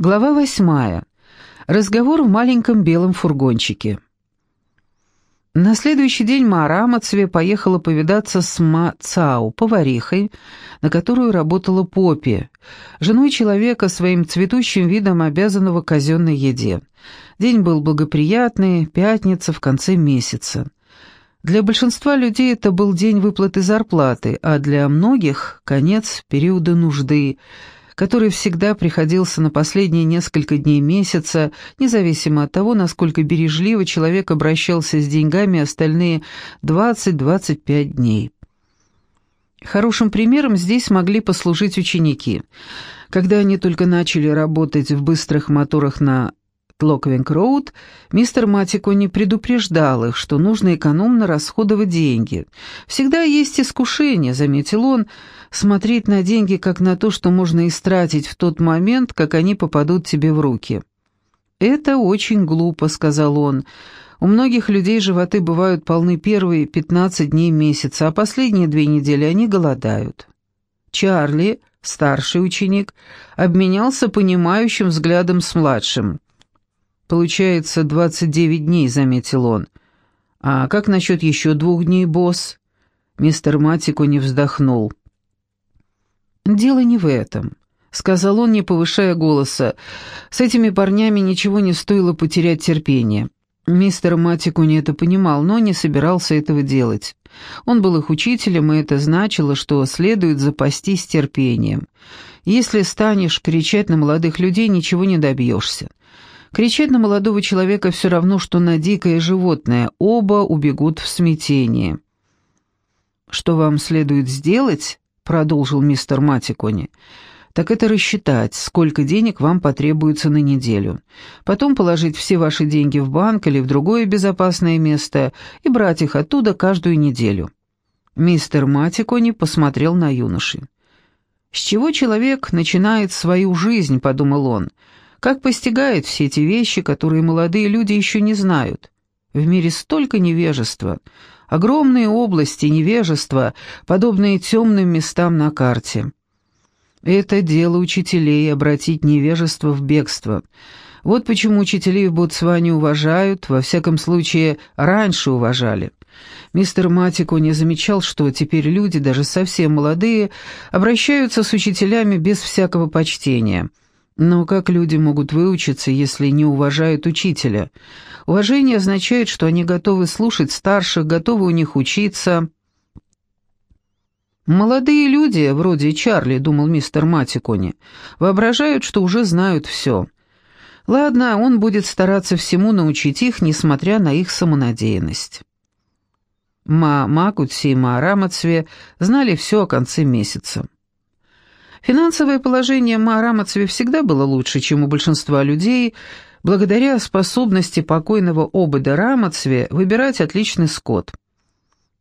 Глава восьмая. Разговор в маленьком белом фургончике. На следующий день Маара Амацве поехала повидаться с Ма Цау, поварихой, на которую работала Поппи, женой человека своим цветущим видом обязанного казенной еде. День был благоприятный, пятница в конце месяца. Для большинства людей это был день выплаты зарплаты, а для многих — конец периода нужды — который всегда приходился на последние несколько дней месяца, независимо от того, насколько бережливо человек обращался с деньгами остальные 20-25 дней. Хорошим примером здесь могли послужить ученики. Когда они только начали работать в быстрых моторах на Тлоквенг-роуд, мистер Матекони не предупреждал их, что нужно экономно расходовать деньги. «Всегда есть искушение», — заметил он, — «смотреть на деньги как на то, что можно истратить в тот момент, как они попадут тебе в руки». «Это очень глупо», — сказал он. «У многих людей животы бывают полны первые 15 дней месяца, а последние две недели они голодают». Чарли, старший ученик, обменялся понимающим взглядом с младшим. «Получается, двадцать девять дней», — заметил он. «А как насчет еще двух дней, босс?» Мистер Матико не вздохнул. «Дело не в этом», — сказал он, не повышая голоса. «С этими парнями ничего не стоило потерять терпение». Мистер Матикуни это понимал, но не собирался этого делать. Он был их учителем, и это значило, что следует запастись терпением. Если станешь кричать на молодых людей, ничего не добьешься. Кричать на молодого человека все равно, что на дикое животное, оба убегут в смятении. «Что вам следует сделать?» — продолжил мистер Матикони. «Так это рассчитать, сколько денег вам потребуется на неделю. Потом положить все ваши деньги в банк или в другое безопасное место и брать их оттуда каждую неделю». Мистер Матикони посмотрел на юноши. «С чего человек начинает свою жизнь?» — подумал он как постигает все эти вещи, которые молодые люди еще не знают. В мире столько невежества, огромные области невежества, подобные темным местам на карте. Это дело учителей — обратить невежество в бегство. Вот почему учителей в Ботсване уважают, во всяком случае, раньше уважали. Мистер Матико не замечал, что теперь люди, даже совсем молодые, обращаются с учителями без всякого почтения — но как люди могут выучиться, если не уважают учителя? Уважение означает, что они готовы слушать старших, готовы у них учиться. «Молодые люди, вроде Чарли», — думал мистер Матикони, — «воображают, что уже знают все». Ладно, он будет стараться всему научить их, несмотря на их самонадеянность. Ма Макутси и Ма Рамацве знали все о конце месяца. Финансовое положение Маарамацеве всегда было лучше, чем у большинства людей, благодаря способности покойного Обыда Рамацве выбирать отличный скот.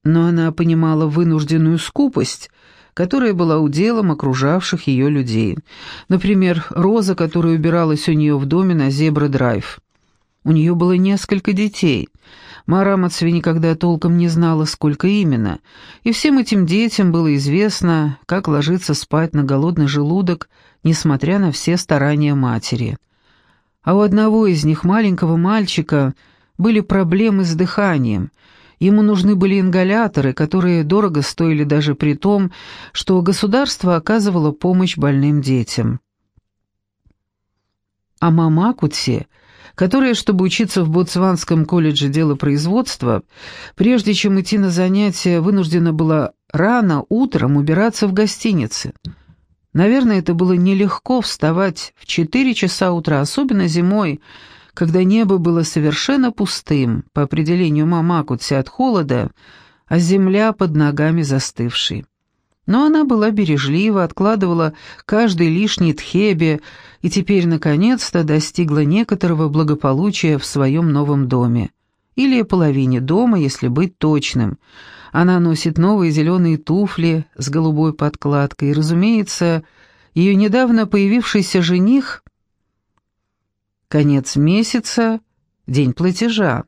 Но она понимала вынужденную скупость, которая была уделом окружавших ее людей. Например, Роза, которая убиралась у нее в доме на Зебра-драйв. У нее было несколько детей — Мара Мацви никогда толком не знала, сколько именно, и всем этим детям было известно, как ложиться спать на голодный желудок, несмотря на все старания матери. А у одного из них, маленького мальчика, были проблемы с дыханием. Ему нужны были ингаляторы, которые дорого стоили даже при том, что государство оказывало помощь больным детям. А мама Кутси которая, чтобы учиться в Ботсванском колледже делопроизводства, прежде чем идти на занятия, вынуждена была рано утром убираться в гостинице. Наверное, это было нелегко вставать в четыре часа утра, особенно зимой, когда небо было совершенно пустым, по определению Мамакутси от холода, а земля под ногами застывшей. Но она была бережлива, откладывала каждый лишний тхебе и теперь, наконец-то, достигла некоторого благополучия в своем новом доме. Или половине дома, если быть точным. Она носит новые зеленые туфли с голубой подкладкой, и, разумеется, ее недавно появившийся жених... Конец месяца, день платежа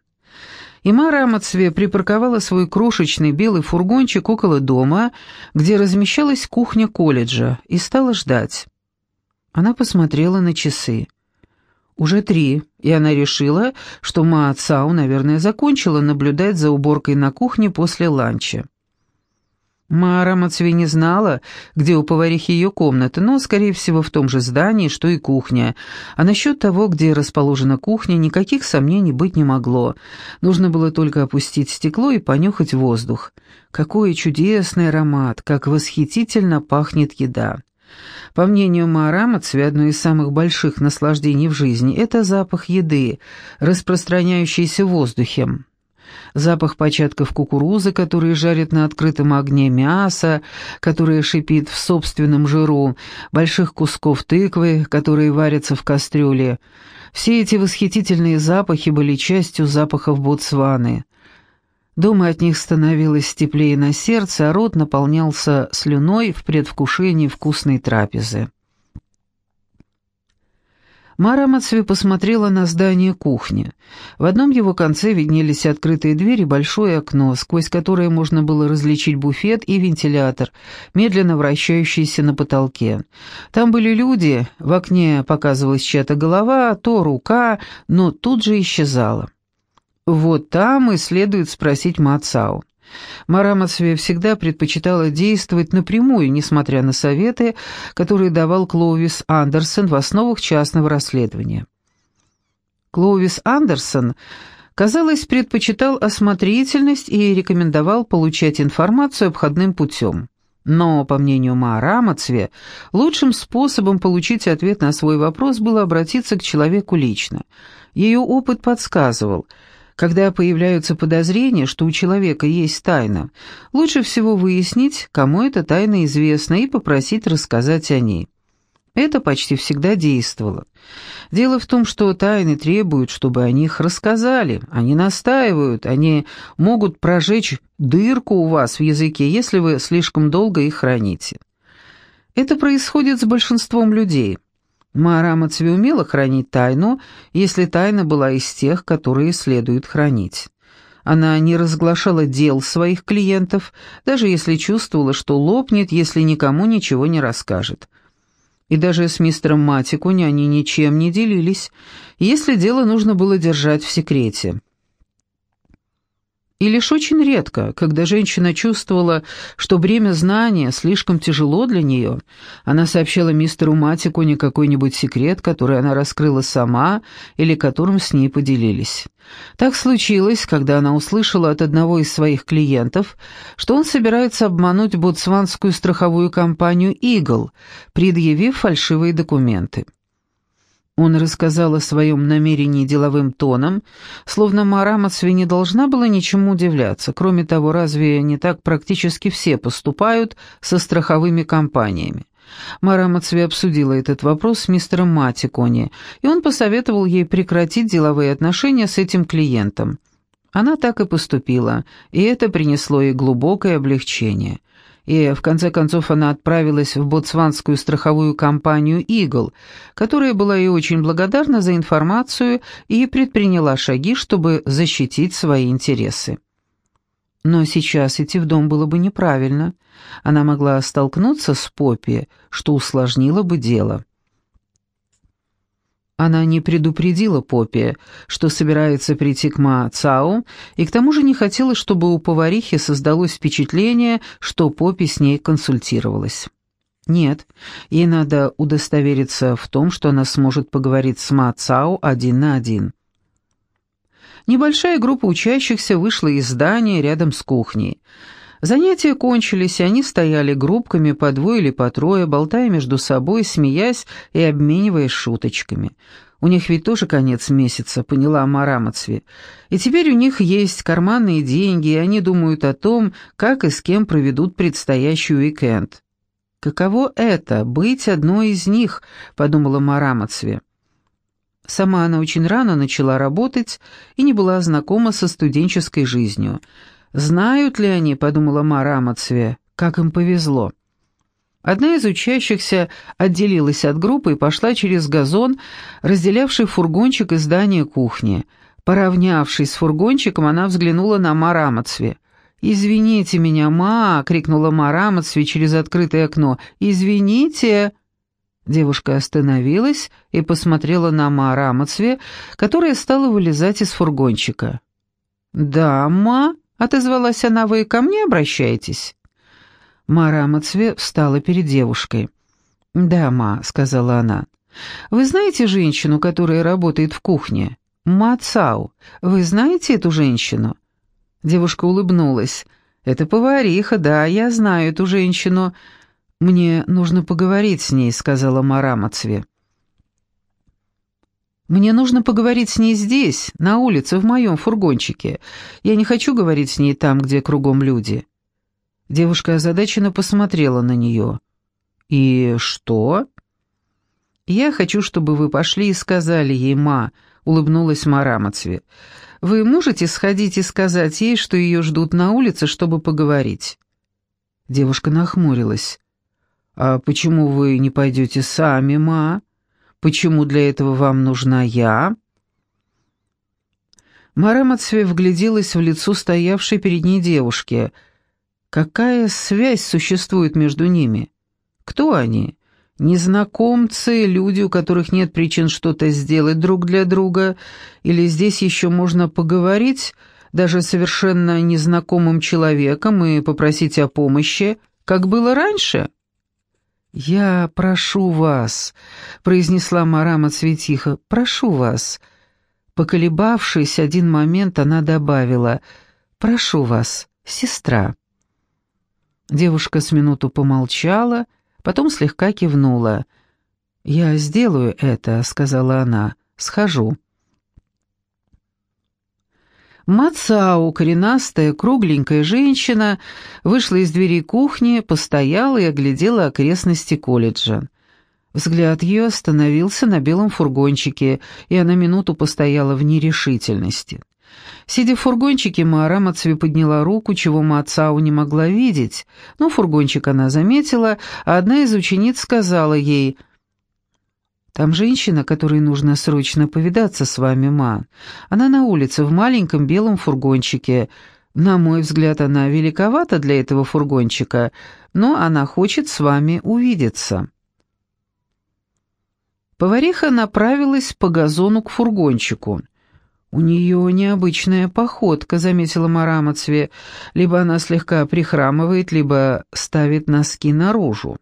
и Мара Амацве припарковала свой крошечный белый фургончик около дома, где размещалась кухня колледжа, и стала ждать. Она посмотрела на часы. Уже три, и она решила, что Ма Цау, наверное, закончила наблюдать за уборкой на кухне после ланча. Мара Мацвей не знала, где у поварихи ее комната, но, скорее всего, в том же здании, что и кухня. А насчет того, где расположена кухня, никаких сомнений быть не могло. Нужно было только опустить стекло и понюхать воздух. Какой чудесный аромат, как восхитительно пахнет еда. По мнению Маарамацви, одно из самых больших наслаждений в жизни – это запах еды, распространяющийся в воздухе. Запах початков кукурузы, которые жарят на открытом огне мясо, которое шипит в собственном жиру, больших кусков тыквы, которые варятся в кастрюле. Все эти восхитительные запахи были частью запахов Ботсваны. Дома от них становилось теплее на сердце, а рот наполнялся слюной в предвкушении вкусной трапезы. Мара Мацви посмотрела на здание кухни. В одном его конце виднелись открытые двери и большое окно, сквозь которое можно было различить буфет и вентилятор, медленно вращающийся на потолке. Там были люди, в окне показывалась чья-то голова, то рука, но тут же исчезала. Вот там и следует спросить Мацау. Марамацве всегда предпочитала действовать напрямую, несмотря на советы, которые давал Клоувис Андерсон в основах частного расследования. Клоувис Андерсон, казалось, предпочитал осмотрительность и рекомендовал получать информацию обходным путем. Но, по мнению Маарамацве, лучшим способом получить ответ на свой вопрос было обратиться к человеку лично. Ее опыт подсказывал – когда появляются подозрения, что у человека есть тайна, лучше всего выяснить, кому эта тайна известна, и попросить рассказать о ней. Это почти всегда действовало. Дело в том, что тайны требуют, чтобы о них рассказали. Они настаивают, они могут прожечь дырку у вас в языке, если вы слишком долго их храните. Это происходит с большинством людей – Мара Мацви умела хранить тайну, если тайна была из тех, которые следует хранить. Она не разглашала дел своих клиентов, даже если чувствовала, что лопнет, если никому ничего не расскажет. И даже с мистером Матикуни они ничем не делились, если дело нужно было держать в секрете. И лишь очень редко, когда женщина чувствовала, что бремя знания слишком тяжело для нее, она сообщала мистеру Матику не какой-нибудь секрет, который она раскрыла сама или которым с ней поделились. Так случилось, когда она услышала от одного из своих клиентов, что он собирается обмануть ботсванскую страховую компанию «Игл», предъявив фальшивые документы. Он рассказал о своем намерении деловым тоном, словно Мара Мацви не должна была ничему удивляться. Кроме того, разве не так практически все поступают со страховыми компаниями? Мара Мацви обсудила этот вопрос с мистером Матикони, и он посоветовал ей прекратить деловые отношения с этим клиентом. Она так и поступила, и это принесло ей глубокое облегчение – и в конце концов она отправилась в ботсванскую страховую компанию «Игл», которая была ей очень благодарна за информацию и предприняла шаги, чтобы защитить свои интересы. Но сейчас идти в дом было бы неправильно. Она могла столкнуться с Поппи, что усложнило бы дело. Она не предупредила Поппи, что собирается прийти к Ма Цао, и к тому же не хотела, чтобы у поварихи создалось впечатление, что Поппи с ней консультировалась. Нет, ей надо удостовериться в том, что она сможет поговорить с Ма Цао один на один. Небольшая группа учащихся вышла из здания рядом с кухней. Занятия кончились, и они стояли группками по двое или по трое, болтая между собой, смеясь и обмениваясь шуточками. У них ведь тоже конец месяца, поняла Марамацви. И теперь у них есть карманные деньги, и они думают о том, как и с кем проведут предстоящий уикенд. «Каково это — быть одной из них?» — подумала Марамацви. Сама она очень рано начала работать и не была знакома со студенческой жизнью — Знают ли они, подумала Мара Амацве, как им повезло. Одна из учащихся отделилась от группы и пошла через газон, разделявший фургончик и здание кухни. Поравнявшись с фургончиком, она взглянула на Мара Амацве. «Извините меня, ма!» — крикнула Мара Амацве через открытое окно. «Извините!» Девушка остановилась и посмотрела на Маарамацве, которая стала вылезать из фургончика. «Да, ма», — отозвалась она, — «вы ко мне обращаетесь?» Маарамацве встала перед девушкой. «Да, ма», — сказала она. «Вы знаете женщину, которая работает в кухне? Ма Цау. Вы знаете эту женщину?» Девушка улыбнулась. «Это повариха, да, я знаю эту женщину. «Мне нужно поговорить с ней», — сказала Мара. «Мне нужно поговорить с ней здесь, на улице, в моем фургончике. Я не хочу говорить с ней там, где кругом люди». Девушка озадаченно посмотрела на нее. «И что?» «Я хочу, чтобы вы пошли и сказали ей, ма», — улыбнулась Мара Мацве. «Вы можете сходить и сказать ей, что ее ждут на улице, чтобы поговорить?» Девушка нахмурилась. «А почему вы не пойдете сами, ма? Почему для этого вам нужна я?» Мара вгляделась в лицо стоявшей перед ней девушки. Какая связь существует между ними? Кто они? Незнакомцы, люди, у которых нет причин что-то сделать друг для друга? Или здесь еще можно поговорить, даже совершенно незнакомым человеком, и попросить о помощи, как было раньше?» «Я прошу вас», — произнесла Марама Цветиха, — «прошу вас». Поколебавшись один момент, она добавила, «Прошу вас, сестра». Девушка с минуту помолчала, потом слегка кивнула. «Я сделаю это», — сказала она, — «схожу». Мацау, коренастая, кругленькая женщина, вышла из двери кухни, постояла и оглядела окрестности колледжа. Взгляд ее остановился на белом фургончике, и она минуту постояла в нерешительности. Сидя в фургончике, Маара Мацви подняла руку, чего Мацау не могла видеть, но фургончик она заметила, а одна из учениц сказала ей — там женщина, которой нужно срочно повидаться с вами, ма. Она на улице в маленьком белом фургончике. На мой взгляд, она великовата для этого фургончика, но она хочет с вами увидеться». Повариха направилась по газону к фургончику. «У нее необычная походка», — заметила Марамацве. «Либо она слегка прихрамывает, либо ставит носки наружу».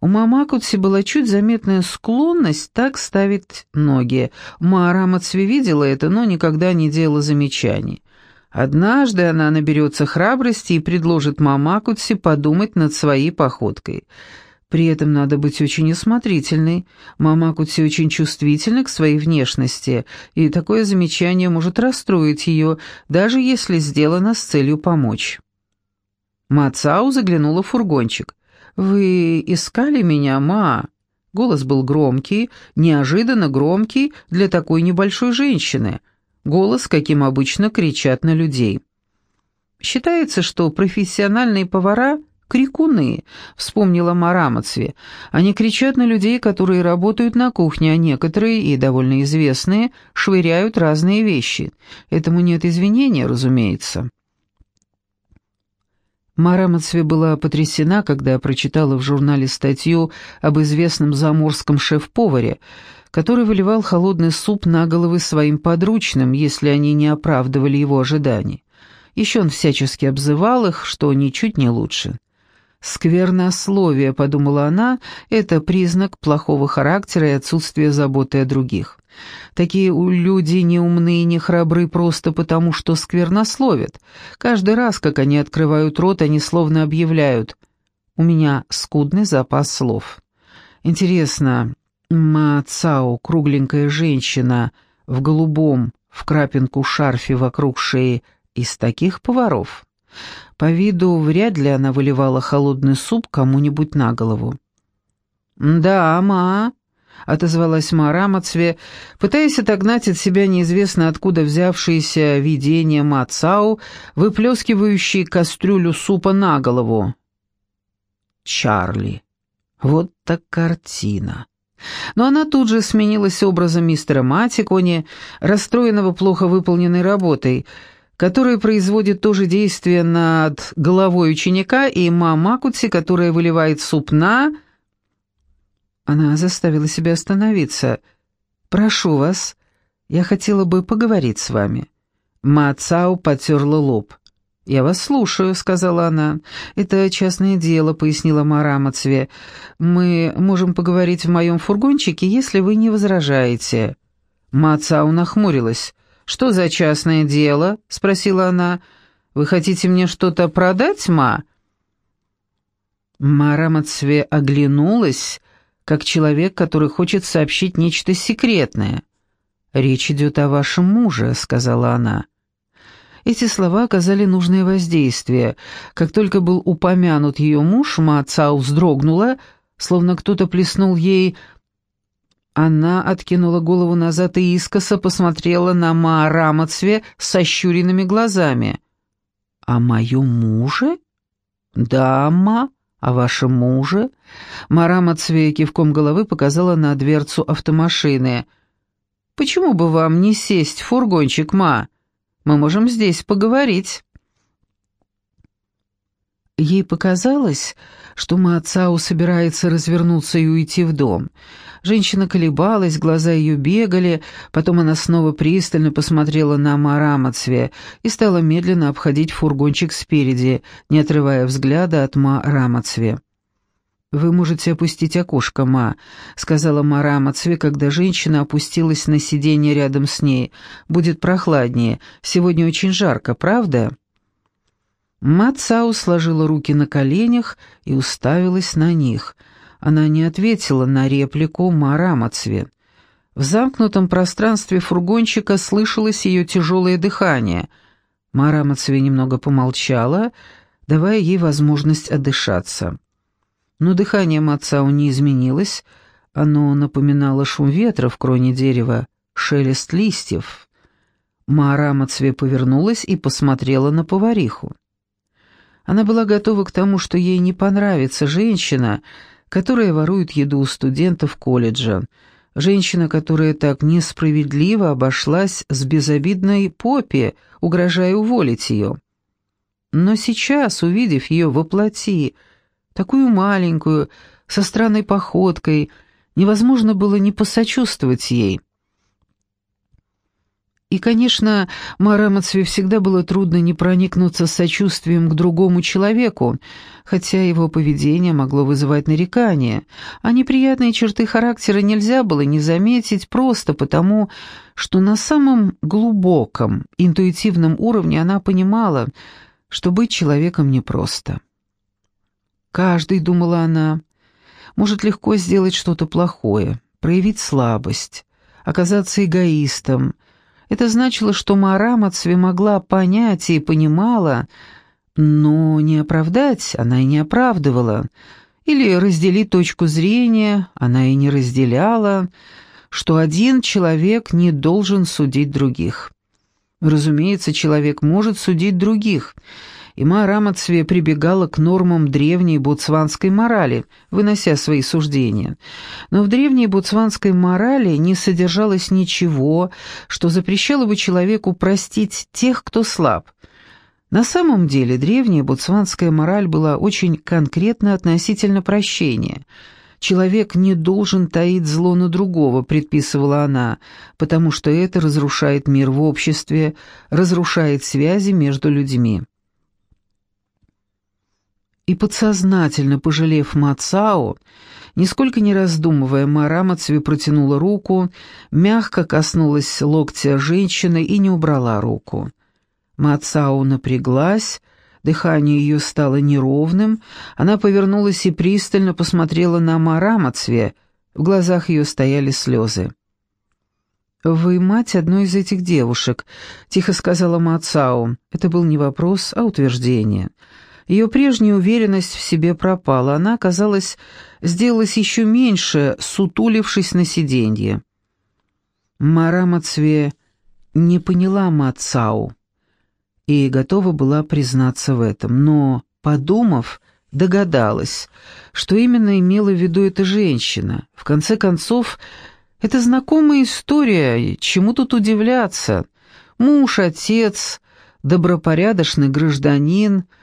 У Мамакутси была чуть заметная склонность так ставить ноги. Маарамацви видела это, но никогда не делала замечаний. Однажды она наберется храбрости и предложит Мамакутси подумать над своей походкой. При этом надо быть очень осмотрительной. Мамакутси очень чувствительна к своей внешности, и такое замечание может расстроить ее, даже если сделано с целью помочь. Мацау заглянула в фургончик. «Вы искали меня, ма?» Голос был громкий, неожиданно громкий для такой небольшой женщины. Голос, каким обычно кричат на людей. Считается, что профессиональные повара — крикуны, вспомнила Марамацве. Они кричат на людей, которые работают на кухне, а некоторые, и довольно известные, швыряют разные вещи. Этому нет извинения, разумеется. Мара была потрясена, когда прочитала в журнале статью об известном заморском шеф-поваре, который выливал холодный суп на головы своим подручным, если они не оправдывали его ожиданий. Еще он всячески обзывал их, что ничуть не лучше. «Сквернословие», — подумала она, — «это признак плохого характера и отсутствия заботы о других». Такие люди не умны и не храбры просто потому, что сквернословят. Каждый раз, как они открывают рот, они словно объявляют «У меня скудный запас слов». Интересно, Ма Цао, кругленькая женщина, в голубом, в крапинку шарфе вокруг шеи, из таких поваров? По виду вряд ли она выливала холодный суп кому-нибудь на голову. «Да, ма», — отозвалась Мара Мацве, пытаясь отогнать от себя неизвестно откуда взявшееся видение Мацау, выплескивающее кастрюлю супа на голову. Чарли. Вот так картина. Но она тут же сменилась образом мистера Матикони, расстроенного плохо выполненной работой, который производит то же действие над головой ученика, и Мамакути, которая выливает суп на Она заставила себя остановиться. «Прошу вас, я хотела бы поговорить с вами». Ма Цао потерла лоб. «Я вас слушаю», — сказала она. «Это частное дело», — пояснила Мара Мацве. «Мы можем поговорить в моем фургончике, если вы не возражаете». Ма Цао нахмурилась. «Что за частное дело?» — спросила она. «Вы хотите мне что-то продать, Ма?» Мара Мацве оглянулась, как человек, который хочет сообщить нечто секретное. «Речь идет о вашем муже», — сказала она. Эти слова оказали нужное воздействие. Как только был упомянут ее муж, Маацау вздрогнула, словно кто-то плеснул ей... Она откинула голову назад и искоса посмотрела на Маарамацве с сощуренными глазами. «О моем муже?» «Да, ма, о вашем муже?» Марамацве кивком головы показала на дверцу автомашины. «Почему бы вам не сесть в фургончик, ма?» Мы можем здесь поговорить». Ей показалось, что Маацау собирается развернуться и уйти в дом. Женщина колебалась, глаза ее бегали, потом она снова пристально посмотрела на Марамацве и стала медленно обходить фургончик спереди, не отрывая взгляда от Марамацве. «Вы можете опустить окошко, ма», — сказала Мара Мацве, когда женщина опустилась на сиденье рядом с ней. «Будет прохладнее. Сегодня очень жарко, правда?» Ма Цао сложила руки на коленях и уставилась на них. Она не ответила на реплику Мара Мацве. В замкнутом пространстве фургончика слышалось ее тяжелое дыхание. Мара Мацве немного помолчала, давая ей возможность отдышаться. Но дыхание Мацау не изменилось, оно напоминало шум ветра в кроне дерева, шелест листьев. Маара Мацве повернулась и посмотрела на повариху. Она была готова к тому, что ей не понравится женщина, которая ворует еду у студентов колледжа, женщина, которая так несправедливо обошлась с безобидной Поппи, угрожая уволить ее. Но сейчас, увидев ее воплоти, такую маленькую, со странной походкой, невозможно было не посочувствовать ей. И, конечно, Марамацве всегда было трудно не проникнуться сочувствием к другому человеку, хотя его поведение могло вызывать нарекания, а неприятные черты характера нельзя было не заметить просто потому, что на самом глубоком, интуитивном уровне она понимала, что быть человеком непросто. Каждый, думала она, может легко сделать что-то плохое, проявить слабость, оказаться эгоистом. Это значило, что Мара Мацве могла понять и понимала, но не оправдать она и не оправдывала, или разделить точку зрения она и не разделяла, что один человек не должен судить других. Разумеется, человек может судить других — и Маарамацве прибегала к нормам древней ботсванской морали, вынося свои суждения. Но в древней ботсванской морали не содержалось ничего, что запрещало бы человеку простить тех, кто слаб. На самом деле древняя ботсванская мораль была очень конкретна относительно прощения – Человек не должен таить зло на другого, предписывала она, потому что это разрушает мир в обществе, разрушает связи между людьми и подсознательно пожалев Мацао, нисколько не раздумывая, Мара Мацви протянула руку, мягко коснулась локтя женщины и не убрала руку. Мацао напряглась, дыхание ее стало неровным, она повернулась и пристально посмотрела на Мара Мацве, в глазах ее стояли слезы. «Вы мать одной из этих девушек», — тихо сказала Мацао. Это был не вопрос, а утверждение. Ее прежняя уверенность в себе пропала, она, казалось, сделалась еще меньше, сутулившись на сиденье. Мара Мацве не поняла Мацау и готова была признаться в этом, но, подумав, догадалась, что именно имела в виду эта женщина. В конце концов, это знакомая история, чему тут удивляться. Муж, отец, добропорядочный гражданин —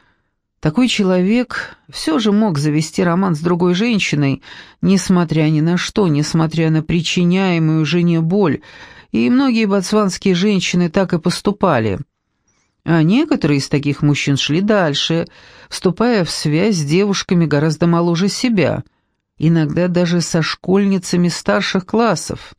Такой человек все же мог завести роман с другой женщиной, несмотря ни на что, несмотря на причиняемую жене боль, и многие ботсванские женщины так и поступали. А некоторые из таких мужчин шли дальше, вступая в связь с девушками гораздо моложе себя, иногда даже со школьницами старших классов,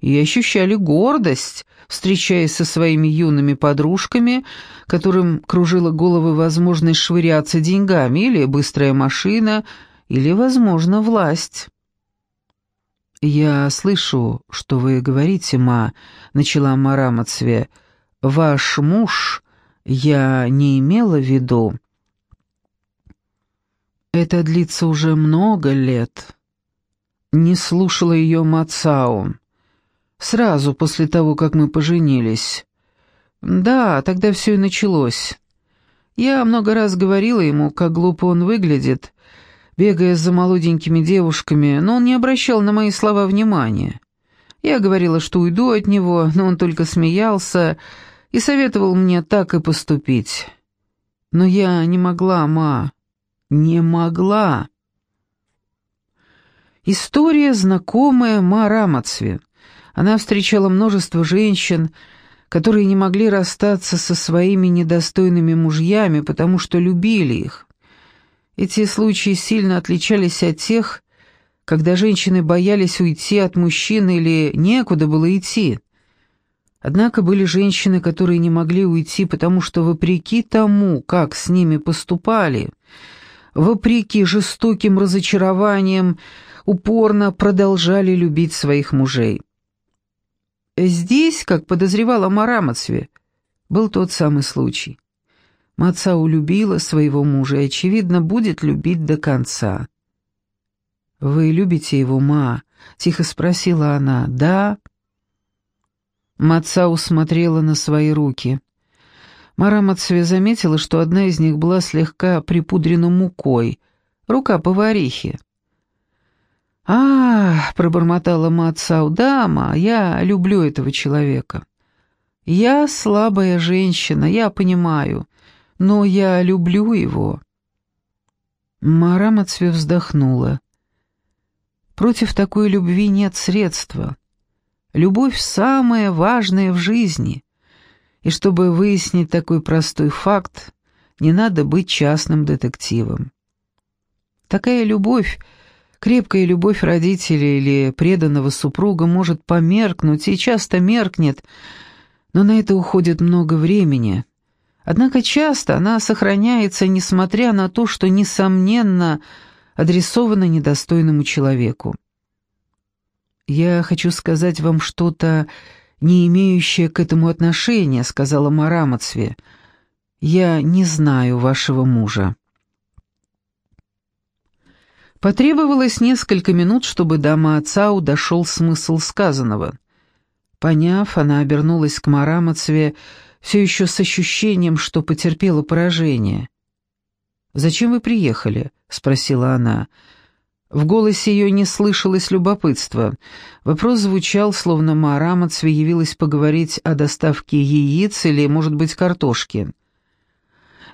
и ощущали гордость, встречаясь со своими юными подружками, которым кружила головы возможность швыряться деньгами или быстрая машина, или, возможно, власть. «Я слышу, что вы говорите, ма», — начала Мара Мацве. «Ваш муж, я не имела в виду». «Это длится уже много лет». Не слушала ее Мацао. Сразу после того, как мы поженились. Да, тогда все и началось. Я много раз говорила ему, как глупо он выглядит, бегая за молоденькими девушками, но он не обращал на мои слова внимания. Я говорила, что уйду от него, но он только смеялся и советовал мне так и поступить. Но я не могла, ма, не могла. История знакомая Ма Рамацве. Она встречала множество женщин, которые не могли расстаться со своими недостойными мужьями, потому что любили их. Эти случаи сильно отличались от тех, когда женщины боялись уйти от мужчины или некуда было идти. Однако были женщины, которые не могли уйти, потому что вопреки тому, как с ними поступали, вопреки жестоким разочарованиям, упорно продолжали любить своих мужей. Здесь, как подозревала Марамацве, был тот самый случай. Мацау любила своего мужа и, очевидно, будет любить до конца. «Вы любите его, ма?» — тихо спросила она. «Да?» Мацау смотрела на свои руки. Марамацве заметила, что одна из них была слегка припудрена мукой, рука поварихи. «А, — пробормотала Мацау, — дама, я люблю этого человека. Я слабая женщина, я понимаю, но я люблю его». Мара Мацве вздохнула. «Против такой любви нет средства. Любовь самая важная в жизни. И чтобы выяснить такой простой факт, не надо быть частным детективом. Такая любовь Крепкая любовь родителей или преданного супруга может померкнуть и часто меркнет, но на это уходит много времени. Однако часто она сохраняется, несмотря на то, что, несомненно, адресована недостойному человеку. «Я хочу сказать вам что-то, не имеющее к этому отношения», — сказала Марамацве. «Я не знаю вашего мужа». Потребовалось несколько минут, чтобы до Маацау дошел смысл сказанного. Поняв, она обернулась к Марамацве все еще с ощущением, что потерпела поражение. «Зачем вы приехали?» — спросила она. В голосе ее не слышалось любопытства. Вопрос звучал, словно Марамацве явилась поговорить о доставке яиц или, может быть, картошки.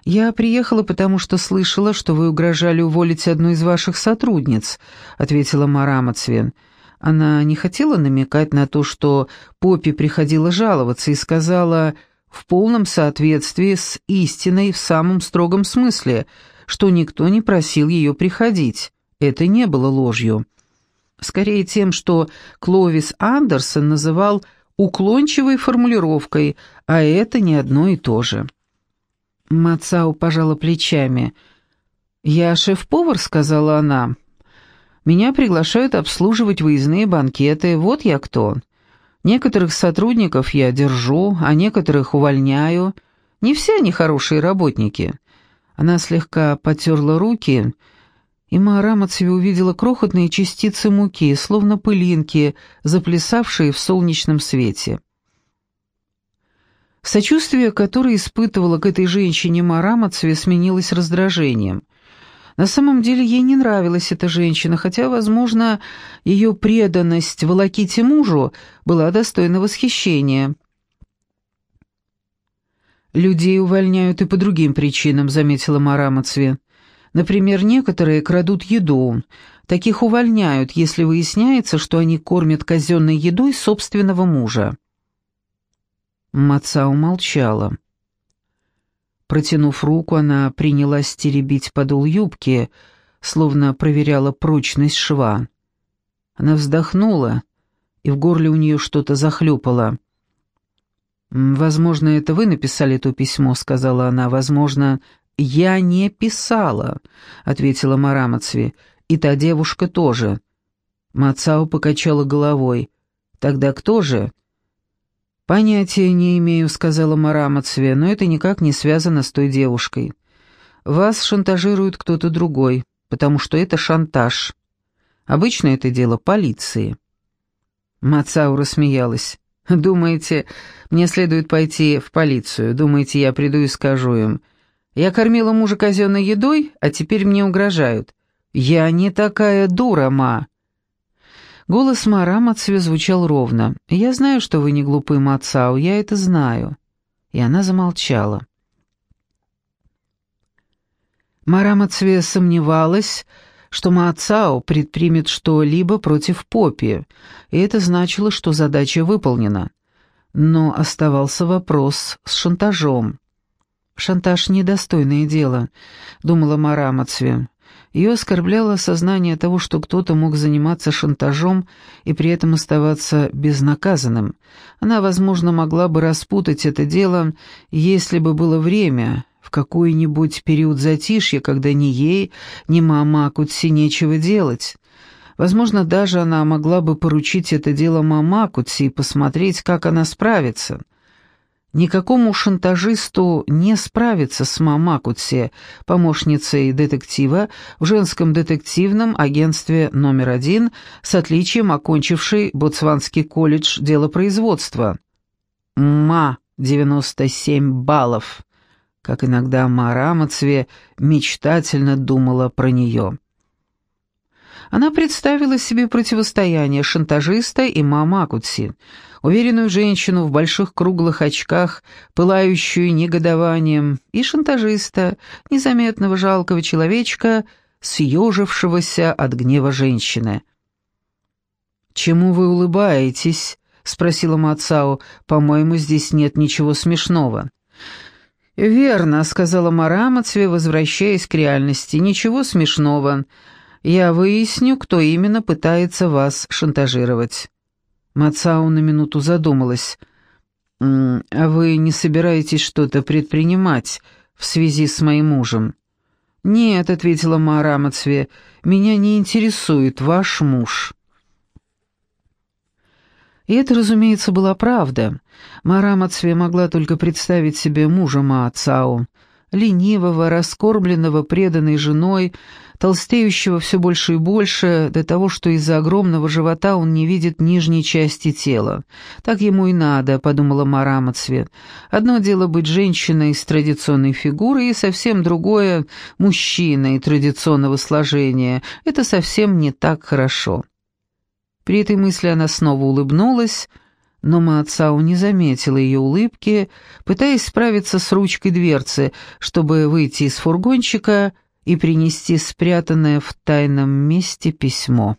«Я приехала, потому что слышала, что вы угрожали уволить одну из ваших сотрудниц», — ответила Марама Цвен. Она не хотела намекать на то, что Поппи приходила жаловаться и сказала в полном соответствии с истиной в самом строгом смысле, что никто не просил ее приходить. Это не было ложью. Скорее тем, что Кловис Андерсон называл уклончивой формулировкой, а это не одно и то же. Мацау пожала плечами. «Я шеф-повар», — сказала она. «Меня приглашают обслуживать выездные банкеты, вот я кто. Некоторых сотрудников я держу, а некоторых увольняю. Не все они хорошие работники». Она слегка потерла руки, и Маара Мацеви увидела крохотные частицы муки, словно пылинки, заплясавшие в солнечном свете. Сочувствие, которое испытывала к этой женщине Марамацве, сменилось раздражением. На самом деле ей не нравилась эта женщина, хотя, возможно, ее преданность Волоките мужу была достойна восхищения. «Людей увольняют и по другим причинам», — заметила Марамацве. «Например, некоторые крадут еду. Таких увольняют, если выясняется, что они кормят казенной едой собственного мужа». Маца умолчала. Протянув руку, она принялась теребить подол юбки, словно проверяла прочность шва. Она вздохнула, и в горле у нее что-то захлюпало. «Возможно, это вы написали то письмо», — сказала она. «Возможно, я не писала», — ответила Марамацви. «И та девушка тоже». Мацао покачала головой. «Тогда кто же?» «Понятия не имею», — сказала Марамацве, «но это никак не связано с той девушкой. Вас шантажирует кто-то другой, потому что это шантаж. Обычно это дело полиции». Мацао рассмеялась. Думаете, мне следует пойти в полицию? Думаете, я приду и скажу им? Я кормила мужа казенной едой, а теперь мне угрожают. Я не такая дура, ма. Голос Марамацве звучал ровно. «Я знаю, что вы не глупый, Мацау, я это знаю». И она замолчала. Марамацве сомневалась, что Маацао предпримет что-либо против Попи, и это значило, что задача выполнена. Но оставался вопрос с шантажом. «Шантаж — недостойное дело», — думала Мара Мацве. Ее оскорбляло сознание того, что кто-то мог заниматься шантажом и при этом оставаться безнаказанным. Она, возможно, могла бы распутать это дело, если бы было время, в какой-нибудь период затишья, когда ни ей, ни мама Акутси нечего делать. Возможно, даже она могла бы поручить это дело Мамакутси и посмотреть, как она справится. Никакому шантажисту не справиться с Мамакутси, помощницей детектива в женском детективном агентстве номер один с отличием окончившей Ботсванский колледж делопроизводства. Ма, 97 баллов как иногда Мара Мацве мечтательно думала про нее. Она представила себе противостояние шантажиста и мама Акутси, уверенную женщину в больших круглых очках, пылающую негодованием, и шантажиста, незаметного жалкого человечка, съежившегося от гнева женщины. «Чему вы улыбаетесь?» — спросила Мацао. «По-моему, здесь нет ничего смешного». «Верно», — сказала Марамацве, возвращаясь к реальности. «Ничего смешного. Я выясню, кто именно пытается вас шантажировать». Мацау на минуту задумалась. «А вы не собираетесь что-то предпринимать в связи с моим мужем?» «Нет», — ответила Марамацве, — «меня не интересует ваш муж». И это, разумеется, была правда. Мара могла только представить себе мужа Маацао, ленивого, раскормленного, преданной женой, толстеющего все больше и больше, до того, что из-за огромного живота он не видит нижней части тела. «Так ему и надо», — подумала Мара Мацве. «Одно дело быть женщиной с традиционной фигурой, и совсем другое — мужчиной традиционного сложения. Это совсем не так хорошо». При этой мысли она снова улыбнулась, но Маацау не заметила ее улыбки, пытаясь справиться с ручкой дверцы, чтобы выйти из фургончика и принести спрятанное в тайном месте письмо.